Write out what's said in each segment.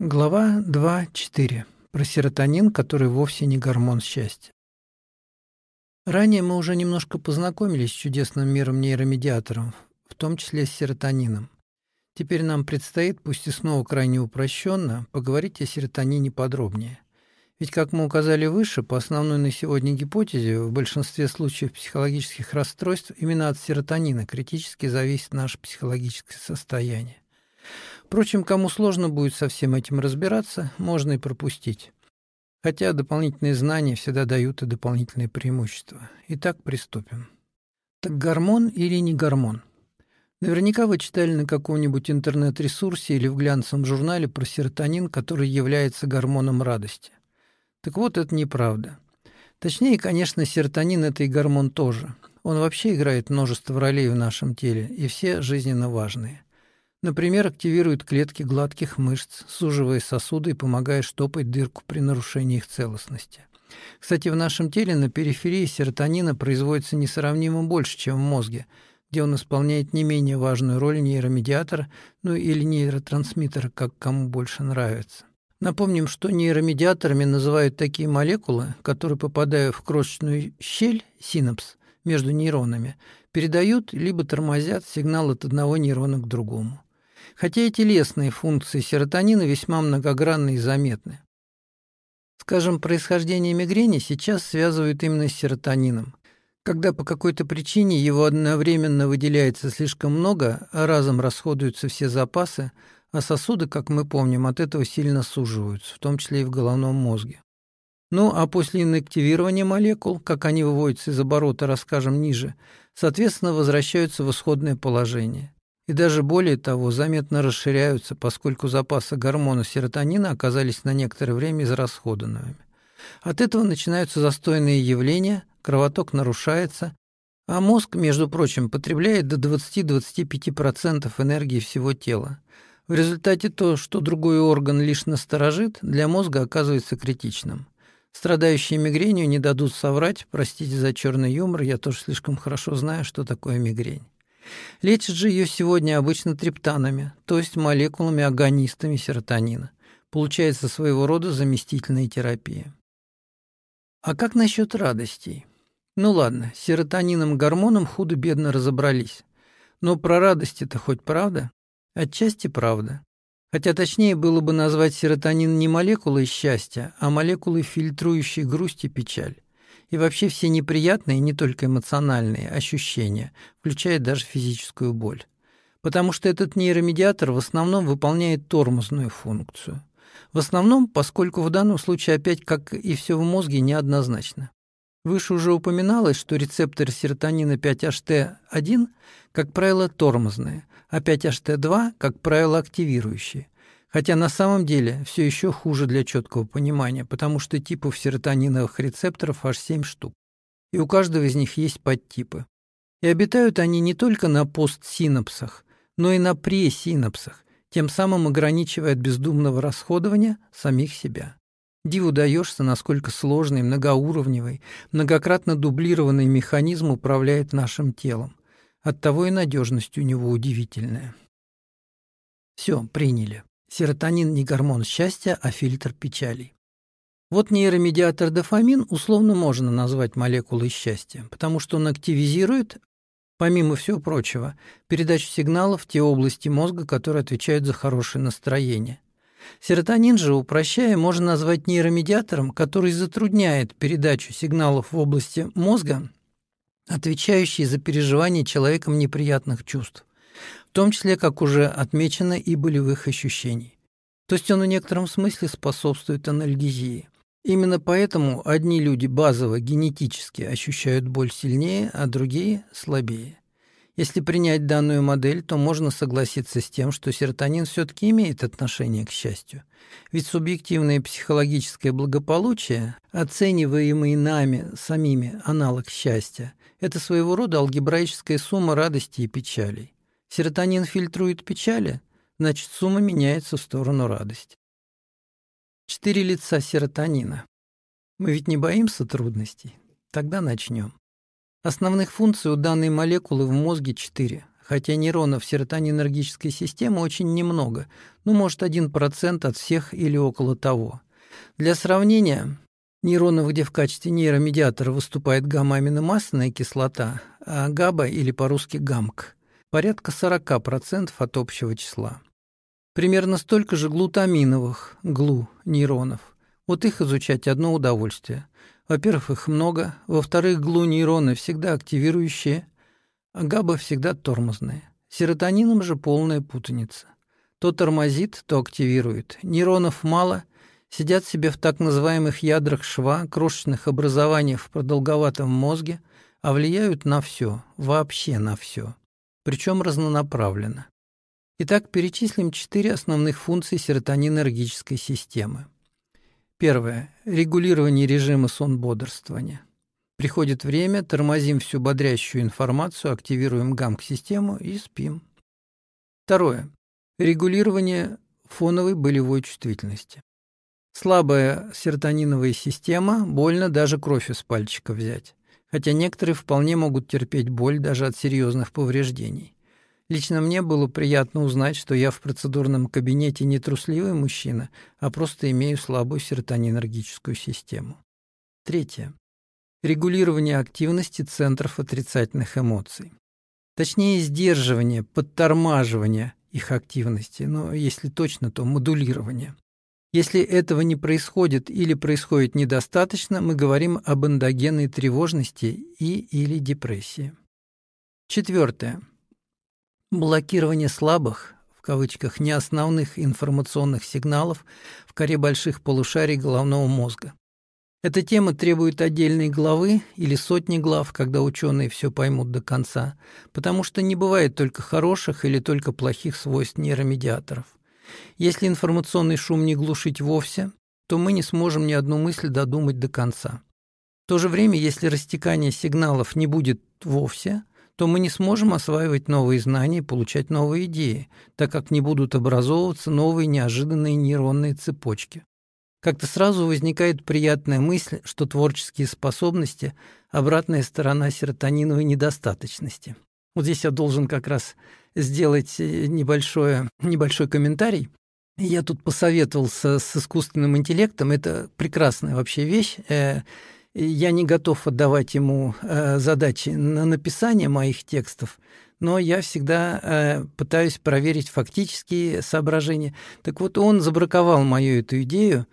Глава 2.4. Про серотонин, который вовсе не гормон счастья. Ранее мы уже немножко познакомились с чудесным миром нейромедиаторов, в том числе с серотонином. Теперь нам предстоит, пусть и снова крайне упрощенно, поговорить о серотонине подробнее. Ведь, как мы указали выше, по основной на сегодня гипотезе, в большинстве случаев психологических расстройств именно от серотонина критически зависит наше психологическое состояние. Впрочем, кому сложно будет со всем этим разбираться, можно и пропустить. Хотя дополнительные знания всегда дают и дополнительные преимущества. Итак, приступим. Так гормон или не гормон? Наверняка вы читали на каком-нибудь интернет-ресурсе или в глянцевом журнале про серотонин, который является гормоном радости. Так вот, это неправда. Точнее, конечно, серотонин – это и гормон тоже. Он вообще играет множество ролей в нашем теле, и все жизненно важные. Например, активирует клетки гладких мышц, суживая сосуды и помогая штопать дырку при нарушении их целостности. Кстати, в нашем теле на периферии серотонина производится несравнимо больше, чем в мозге, где он исполняет не менее важную роль нейромедиатора, ну или нейротрансмиттера, как кому больше нравится. Напомним, что нейромедиаторами называют такие молекулы, которые, попадая в крошечную щель, синапс, между нейронами, передают либо тормозят сигнал от одного нейрона к другому хотя и телесные функции серотонина весьма многогранны и заметны. Скажем, происхождение мигрени сейчас связывают именно с серотонином. Когда по какой-то причине его одновременно выделяется слишком много, а разом расходуются все запасы, а сосуды, как мы помним, от этого сильно суживаются, в том числе и в головном мозге. Ну, а после инактивирования молекул, как они выводятся из оборота, расскажем ниже, соответственно, возвращаются в исходное положение и даже более того заметно расширяются, поскольку запасы гормона серотонина оказались на некоторое время израсходованными. От этого начинаются застойные явления, кровоток нарушается, а мозг, между прочим, потребляет до 20-25% энергии всего тела. В результате то, что другой орган лишь насторожит, для мозга оказывается критичным. Страдающие мигренью не дадут соврать, простите за черный юмор, я тоже слишком хорошо знаю, что такое мигрень. Лечат же ее сегодня обычно триптанами, то есть молекулами-агонистами серотонина. Получается своего рода заместительная терапия. А как насчет радостей? Ну ладно, с серотонином-гормоном худо-бедно разобрались. Но про радости-то хоть правда? Отчасти правда. Хотя точнее было бы назвать серотонин не молекулой счастья, а молекулой, фильтрующей грусть и печаль и вообще все неприятные, не только эмоциональные, ощущения, включая даже физическую боль. Потому что этот нейромедиатор в основном выполняет тормозную функцию. В основном, поскольку в данном случае опять, как и все в мозге, неоднозначно. Выше уже упоминалось, что рецепторы серотонина 5-HT1, как правило, тормозные, а 5-HT2, как правило, активирующие – Хотя на самом деле все еще хуже для четкого понимания, потому что типов серотониновых рецепторов аж 7 штук. И у каждого из них есть подтипы. И обитают они не только на постсинапсах, но и на пресинапсах, тем самым ограничивая от бездумного расходования самих себя. Диву даешься, насколько сложный, многоуровневый, многократно дублированный механизм управляет нашим телом. Оттого и надежность у него удивительная. Все, приняли. Серотонин не гормон счастья, а фильтр печалей. Вот нейромедиатор дофамин условно можно назвать молекулой счастья, потому что он активизирует, помимо всего прочего, передачу сигналов в те области мозга, которые отвечают за хорошее настроение. Серотонин же, упрощая, можно назвать нейромедиатором, который затрудняет передачу сигналов в области мозга, отвечающие за переживание человеком неприятных чувств в том числе, как уже отмечено, и болевых ощущений. То есть он в некотором смысле способствует анальгезии. Именно поэтому одни люди базово генетически ощущают боль сильнее, а другие – слабее. Если принять данную модель, то можно согласиться с тем, что серотонин все-таки имеет отношение к счастью. Ведь субъективное психологическое благополучие, оцениваемый нами самими аналог счастья, это своего рода алгебраическая сумма радости и печалей. Серотонин фильтрует печали, значит, сумма меняется в сторону радости. Четыре лица серотонина. Мы ведь не боимся трудностей? Тогда начнем. Основных функций у данной молекулы в мозге четыре. хотя нейронов серотонинергической системы очень немного, ну, может, 1% от всех или около того. Для сравнения, нейронов, где в качестве нейромедиатора выступает гамма-аминомасляная кислота, а ГАБА или по-русски ГАМК, порядка 40% от общего числа. Примерно столько же глутаминовых, ГЛУ, нейронов. Вот их изучать одно удовольствие. Во-первых, их много. Во-вторых, ГЛУ-нейроны всегда активирующие, а ГАБА всегда тормозные. Серотонином же полная путаница. То тормозит, то активирует. Нейронов мало, сидят себе в так называемых ядрах шва, крошечных образованиях в продолговатом мозге, а влияют на все, вообще на все. Причем разнонаправленно. Итак, перечислим четыре основных функции серотонинергической системы. Первое. Регулирование режима сон-бодрствования. Приходит время, тормозим всю бодрящую информацию, активируем гамк-систему и спим. Второе. Регулирование фоновой болевой чувствительности. Слабая серотониновая система, больно даже кровь из пальчика взять. Хотя некоторые вполне могут терпеть боль даже от серьезных повреждений. Лично мне было приятно узнать, что я в процедурном кабинете не трусливый мужчина, а просто имею слабую серотонинергическую систему. Третье. Регулирование активности центров отрицательных эмоций. Точнее, сдерживание, подтормаживание их активности, но если точно, то модулирование. Если этого не происходит или происходит недостаточно, мы говорим об эндогенной тревожности и или депрессии. Четвертое. Блокирование слабых, в кавычках, неосновных информационных сигналов в коре больших полушарий головного мозга. Эта тема требует отдельной главы или сотни глав, когда ученые все поймут до конца, потому что не бывает только хороших или только плохих свойств нейромедиаторов. Если информационный шум не глушить вовсе, то мы не сможем ни одну мысль додумать до конца. В то же время, если растекание сигналов не будет вовсе, то мы не сможем осваивать новые знания и получать новые идеи, так как не будут образовываться новые неожиданные нейронные цепочки. Как-то сразу возникает приятная мысль, что творческие способности – обратная сторона серотониновой недостаточности. Вот здесь я должен как раз сделать э, небольшое, небольшой комментарий. Я тут посоветовался с искусственным интеллектом. Это прекрасная вообще вещь. Э, я не готов отдавать ему э, задачи на написание моих текстов, но я всегда пытаюсь проверить фактические соображения. Так вот, он забраковал мою эту идею,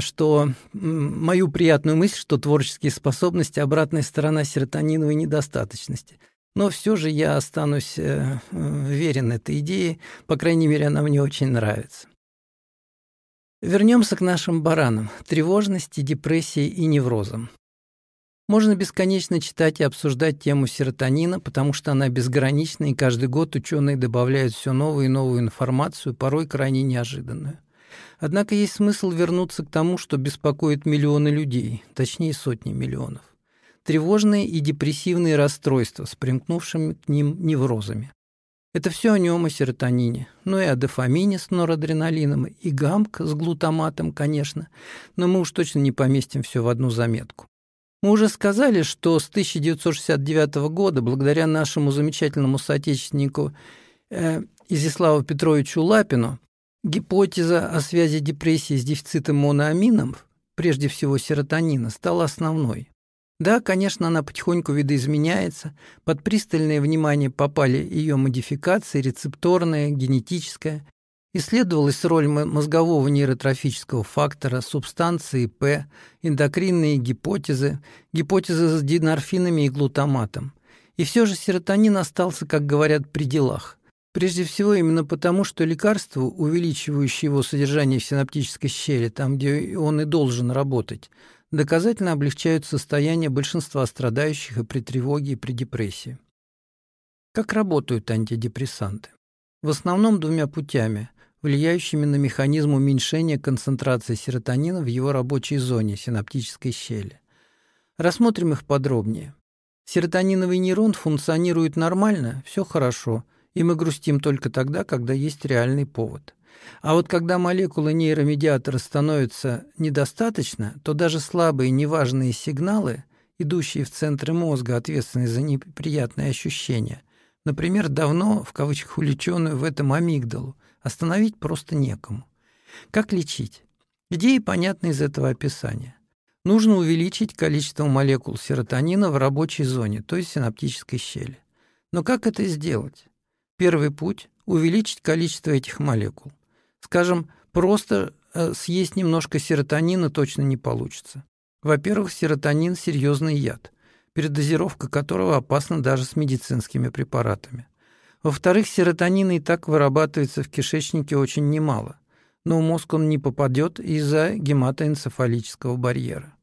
что мою приятную мысль, что творческие способности – обратная сторона серотониновой недостаточности. Но все же я останусь верен этой идее, по крайней мере, она мне очень нравится. Вернемся к нашим баранам – тревожности, депрессии и неврозам. Можно бесконечно читать и обсуждать тему серотонина, потому что она безгранична, и каждый год ученые добавляют все новую и новую информацию, порой крайне неожиданную. Однако есть смысл вернуться к тому, что беспокоит миллионы людей, точнее сотни миллионов. Тревожные и депрессивные расстройства с примкнувшими к ним неврозами. Это все о нем и серотонине. Ну и о дофамине с норадреналином, и гамк с глутаматом, конечно. Но мы уж точно не поместим все в одну заметку. Мы уже сказали, что с 1969 года, благодаря нашему замечательному соотечественнику э, Изяславу Петровичу Лапину, гипотеза о связи депрессии с дефицитом моноаминов, прежде всего серотонина, стала основной. Да, конечно, она потихоньку видоизменяется. Под пристальное внимание попали ее модификации, рецепторная, генетическая. Исследовалась роль мозгового нейротрофического фактора, субстанции П, эндокринные гипотезы, гипотезы с динорфинами и глутаматом. И все же серотонин остался, как говорят, при делах. Прежде всего именно потому, что лекарства, увеличивающие его содержание в синаптической щели, там, где он и должен работать, доказательно облегчают состояние большинства страдающих и при тревоге, и при депрессии. Как работают антидепрессанты? В основном двумя путями, влияющими на механизм уменьшения концентрации серотонина в его рабочей зоне синаптической щели. Рассмотрим их подробнее. Серотониновый нейрон функционирует нормально, все хорошо, и мы грустим только тогда, когда есть реальный повод – а вот когда молекулы нейромедиатора становятся недостаточно, то даже слабые неважные сигналы, идущие в центры мозга, ответственные за неприятные ощущения, например, давно, в кавычках, увлеченную в этом амигдалу, остановить просто некому. Как лечить? Идеи понятны из этого описания. Нужно увеличить количество молекул серотонина в рабочей зоне, то есть синаптической щели. Но как это сделать? Первый путь – увеличить количество этих молекул. Скажем, просто э, съесть немножко серотонина точно не получится. Во-первых, серотонин – серьезный яд, передозировка которого опасна даже с медицинскими препаратами. Во-вторых, серотонина и так вырабатывается в кишечнике очень немало, но в мозг он не попадет из-за гематоэнцефалического барьера.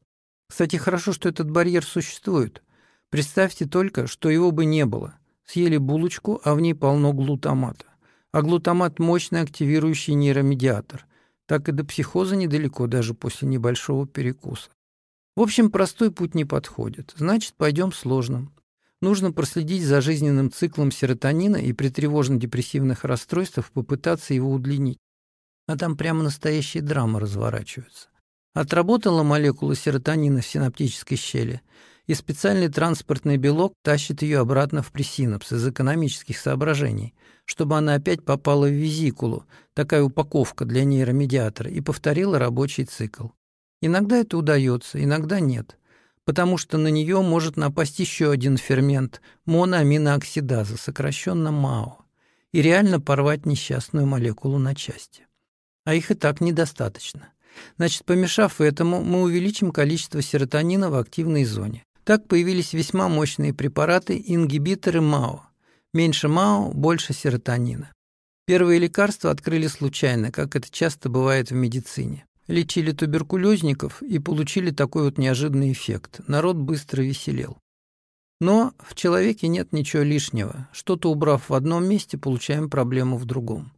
Кстати, хорошо, что этот барьер существует. Представьте только, что его бы не было. Съели булочку, а в ней полно глутамата. А глутамат – мощный активирующий нейромедиатор. Так и до психоза недалеко, даже после небольшого перекуса. В общем, простой путь не подходит. Значит, пойдем сложным. Нужно проследить за жизненным циклом серотонина и при тревожно-депрессивных расстройствах попытаться его удлинить. А там прямо настоящие драмы разворачиваются. Отработала молекула серотонина в синаптической щели, и специальный транспортный белок тащит ее обратно в пресинапс из экономических соображений, чтобы она опять попала в визикулу, такая упаковка для нейромедиатора, и повторила рабочий цикл. Иногда это удается, иногда нет, потому что на нее может напасть еще один фермент – моноаминооксидаза, сокращенно МАО, и реально порвать несчастную молекулу на части. А их и так недостаточно. Значит, помешав этому, мы увеличим количество серотонина в активной зоне. Так появились весьма мощные препараты, ингибиторы МАО. Меньше МАО, больше серотонина. Первые лекарства открыли случайно, как это часто бывает в медицине. Лечили туберкулезников и получили такой вот неожиданный эффект. Народ быстро веселел. Но в человеке нет ничего лишнего. Что-то убрав в одном месте, получаем проблему в другом.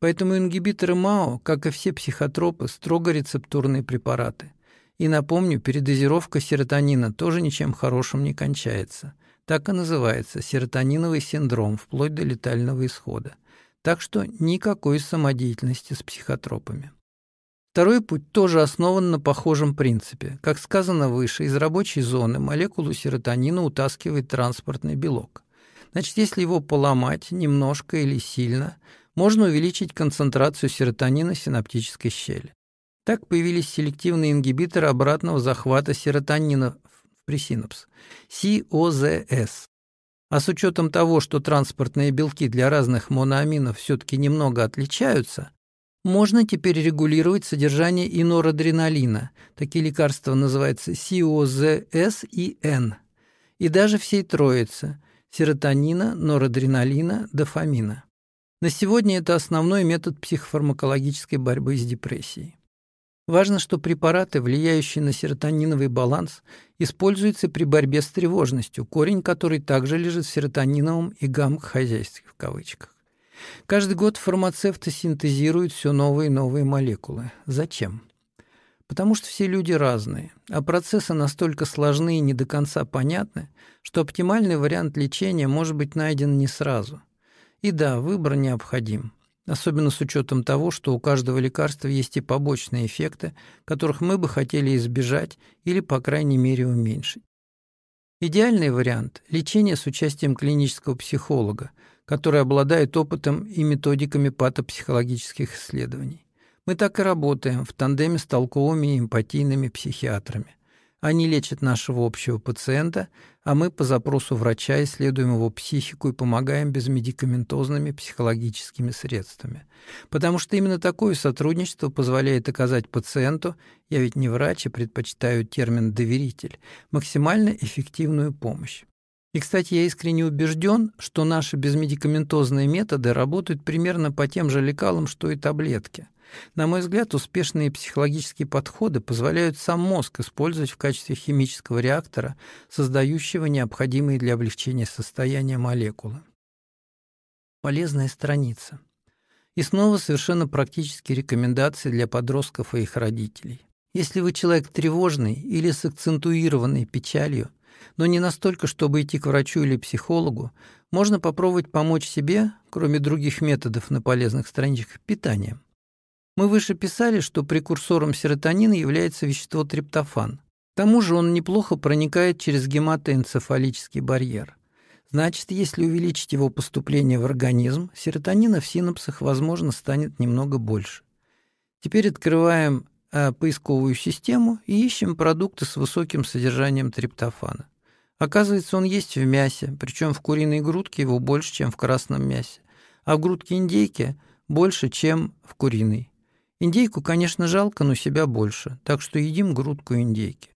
Поэтому ингибиторы МАО, как и все психотропы, строго рецептурные препараты. И напомню, передозировка серотонина тоже ничем хорошим не кончается. Так и называется – серотониновый синдром, вплоть до летального исхода. Так что никакой самодеятельности с психотропами. Второй путь тоже основан на похожем принципе. Как сказано выше, из рабочей зоны молекулу серотонина утаскивает транспортный белок. Значит, если его поломать немножко или сильно, можно увеличить концентрацию серотонина в синаптической щели. Так появились селективные ингибиторы обратного захвата серотонина в пресинапс – COZS. А с учетом того, что транспортные белки для разных моноаминов все-таки немного отличаются, можно теперь регулировать содержание и норадреналина. Такие лекарства называются COZS и N. И даже всей троицы – серотонина, норадреналина, дофамина. На сегодня это основной метод психофармакологической борьбы с депрессией. Важно, что препараты, влияющие на серотониновый баланс, используются при борьбе с тревожностью, корень которой также лежит в серотониновом и гамма-хозяйстве в кавычках. Каждый год фармацевты синтезируют все новые и новые молекулы. Зачем? Потому что все люди разные, а процессы настолько сложны и не до конца понятны, что оптимальный вариант лечения может быть найден не сразу. И да, выбор необходим, особенно с учетом того, что у каждого лекарства есть и побочные эффекты, которых мы бы хотели избежать или, по крайней мере, уменьшить. Идеальный вариант – лечение с участием клинического психолога, который обладает опытом и методиками патопсихологических исследований. Мы так и работаем в тандеме с толковыми и эмпатийными психиатрами. Они лечат нашего общего пациента, а мы по запросу врача исследуем его психику и помогаем безмедикаментозными психологическими средствами. Потому что именно такое сотрудничество позволяет оказать пациенту, я ведь не врач и предпочитаю термин «доверитель», максимально эффективную помощь. И, кстати, я искренне убежден, что наши безмедикаментозные методы работают примерно по тем же лекалам, что и таблетки. На мой взгляд, успешные психологические подходы позволяют сам мозг использовать в качестве химического реактора, создающего необходимые для облегчения состояния молекулы. Полезная страница. И снова совершенно практические рекомендации для подростков и их родителей. Если вы человек тревожный или с акцентуированной печалью, но не настолько, чтобы идти к врачу или психологу, можно попробовать помочь себе, кроме других методов на полезных страничках, питанием. Мы выше писали, что прекурсором серотонина является вещество триптофан. К тому же он неплохо проникает через гематоэнцефалический барьер. Значит, если увеличить его поступление в организм, серотонина в синапсах, возможно, станет немного больше. Теперь открываем э, поисковую систему и ищем продукты с высоким содержанием триптофана. Оказывается, он есть в мясе, причем в куриной грудке его больше, чем в красном мясе, а в грудке индейки больше, чем в куриной. Индейку, конечно, жалко, но себя больше, так что едим грудку индейки.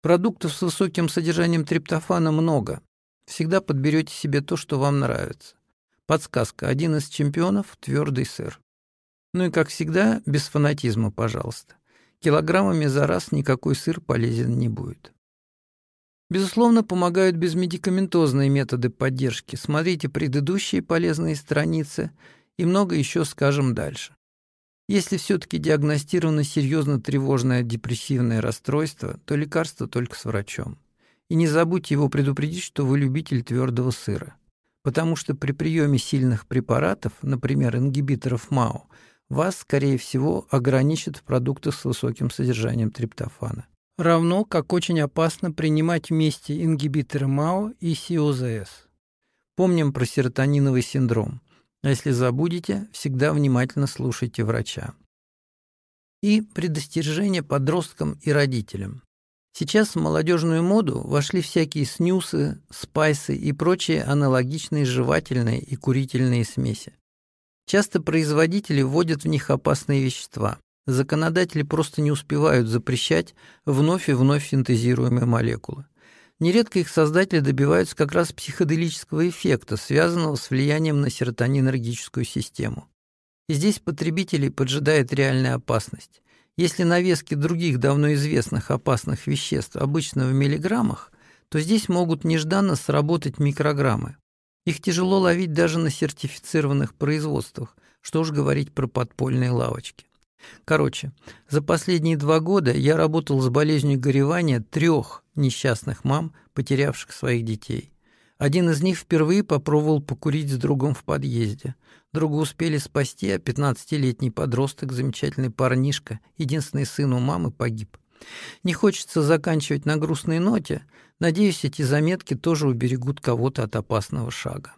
Продуктов с высоким содержанием триптофана много. Всегда подберете себе то, что вам нравится. Подсказка. Один из чемпионов – твердый сыр. Ну и, как всегда, без фанатизма, пожалуйста. Килограммами за раз никакой сыр полезен не будет. Безусловно, помогают безмедикаментозные методы поддержки. Смотрите предыдущие полезные страницы и много еще скажем дальше. Если все-таки диагностировано серьезно тревожное депрессивное расстройство, то лекарство только с врачом. И не забудьте его предупредить, что вы любитель твердого сыра. Потому что при приеме сильных препаратов, например, ингибиторов МАО, вас, скорее всего, ограничат в продуктах с высоким содержанием триптофана. Равно как очень опасно принимать вместе ингибиторы МАО и СИОЗС. Помним про серотониновый синдром. А если забудете, всегда внимательно слушайте врача. И предостережение подросткам и родителям. Сейчас в молодежную моду вошли всякие снюсы, спайсы и прочие аналогичные жевательные и курительные смеси. Часто производители вводят в них опасные вещества. Законодатели просто не успевают запрещать вновь и вновь синтезируемые молекулы. Нередко их создатели добиваются как раз психоделического эффекта, связанного с влиянием на серотонинергическую систему. И здесь потребителей поджидает реальная опасность. Если навески других давно известных опасных веществ обычно в миллиграммах, то здесь могут нежданно сработать микрограммы. Их тяжело ловить даже на сертифицированных производствах, что уж говорить про подпольные лавочки. Короче, за последние два года я работал с болезнью горевания трех несчастных мам, потерявших своих детей. Один из них впервые попробовал покурить с другом в подъезде. Друга успели спасти, а 15-летний подросток, замечательный парнишка, единственный сын у мамы, погиб. Не хочется заканчивать на грустной ноте. Надеюсь, эти заметки тоже уберегут кого-то от опасного шага.